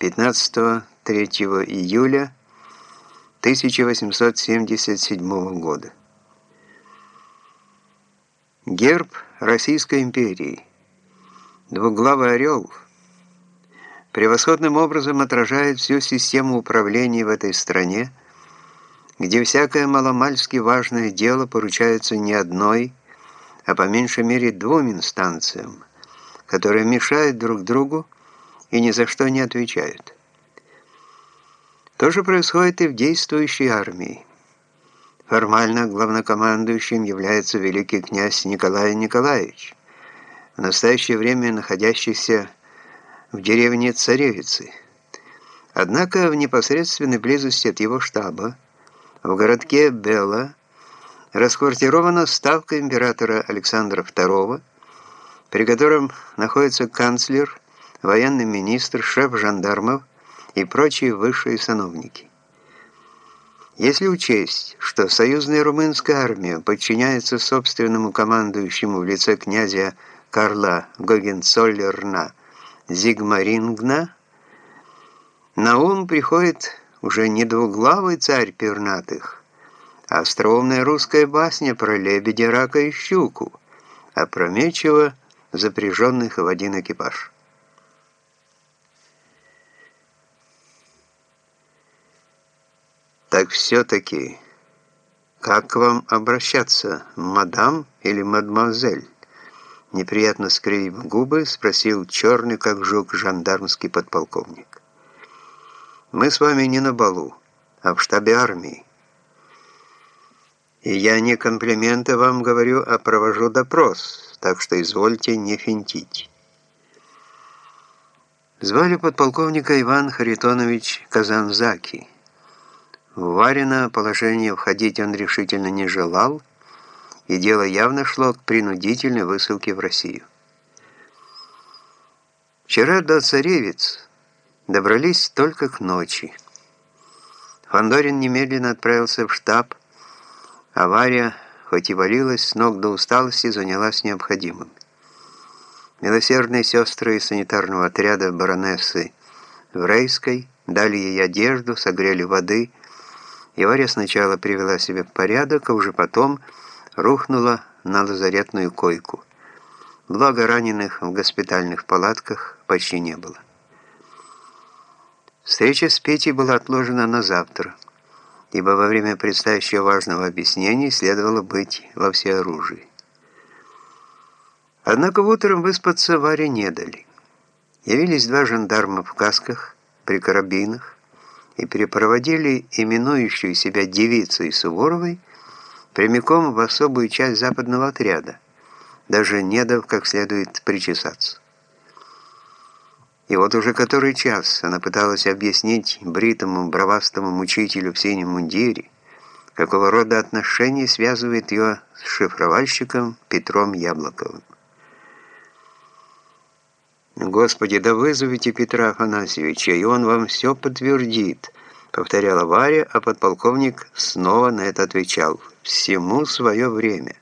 15-3 июля 1877 года. Герб Российской империи. Двуглавый орел превосходным образом отражает всю систему управления в этой стране, где всякое маломальски важное дело поручается не одной, а по меньшей мере двум инстанциям, которые мешают друг другу и ни за что не отвечают. То же происходит и в действующей армии. Формально главнокомандующим является великий князь Николай Николаевич, в настоящее время находящийся в деревне Царевицы. Однако в непосредственной близости от его штаба, в городке Бела, расквартирована ставка императора Александра II, при котором находится канцлер, военный министр, шеф жандармов и прочие высшие сановники. Если учесть, что союзная румынская армия подчиняется собственному командующему в лице князя Карла Гогенцоллерна Зигмарингна, на ум приходит уже не двуглавый царь пернатых, а остроумная русская басня про лебедя, рака и щуку, опрометчиво запряженных в один экипаж. Так все-таки, как к вам обращаться, мадам или мадемуазель? Неприятно скривив губы, спросил черный, как жук, жандармский подполковник. Мы с вами не на балу, а в штабе армии. И я не комплименты вам говорю, а провожу допрос, так что извольте не финтить. Звали подполковника Иван Харитонович Казанзаки. В Варина положение входить он решительно не желал, и дело явно шло к принудительной высылке в Россию. Вчера до царевец добрались только к ночи. Фандорин немедленно отправился в штаб. Авария, хоть и валилась с ног до усталости, занялась необходимым. Милосердные сестры санитарного отряда баронессы Врейской дали ей одежду, согрели воды, Евария сначала привела себя в порядок, а уже потом рухнула на лазаретную койку. Благо раненых в госпитальных палатках почти не было. Встреча с Петей была отложена на завтра, ибо во время предстоящего важного объяснения следовало быть во всеоружии. Однако утром выспаться Варе не дали. Явились два жандарма в касках, при карабинах, и перепроводили именующую себя девицей Суворовой прямиком в особую часть западного отряда, даже не дав как следует причесаться. И вот уже который час она пыталась объяснить бритому, бравастому мучителю в синем мундире, какого рода отношения связывает ее с шифровальщиком Петром Яблоковым. «Господи, да вызовите Петра Афанасьевича, и он вам все подтвердит», повторяла Варя, а подполковник снова на это отвечал «всему свое время».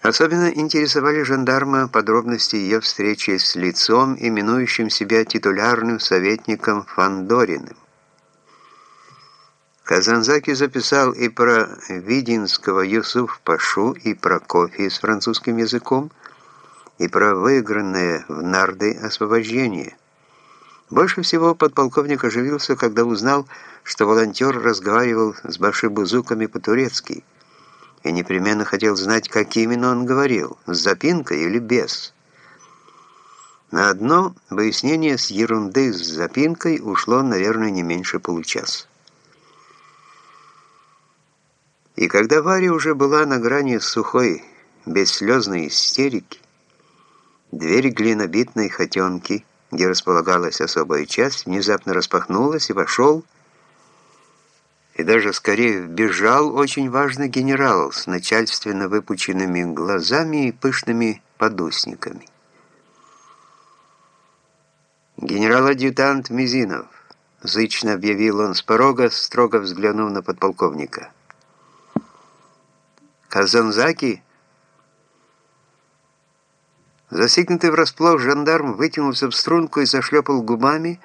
Особенно интересовали жандарма подробности ее встречи с лицом, именующим себя титулярным советником Фандориным. Казанзаки записал и про Видинского Юсуф Пашу, и про кофе с французским языком, и про выигранное в нарды освобождение. Больше всего подполковник оживился, когда узнал, что волонтер разговаривал с башибузуками по-турецки и непременно хотел знать, как именно он говорил, с запинкой или без. На одно выяснение с ерунды с запинкой ушло, наверное, не меньше получаса. И когда Варя уже была на грани сухой, бесслезной истерики, Дверь глинобитной хотенки, где располагалась особая часть, внезапно распахнулась, и вошел, и даже скорее бежал очень важный генерал с начальственно выпученными глазами и пышными подусниками. «Генерал-адъютант Мизинов», — зычно объявил он с порога, строго взглянув на подполковника. «Казанзаки?» Засекнутый врасплох жандарм вытянулся в струнку и зашлепал губами,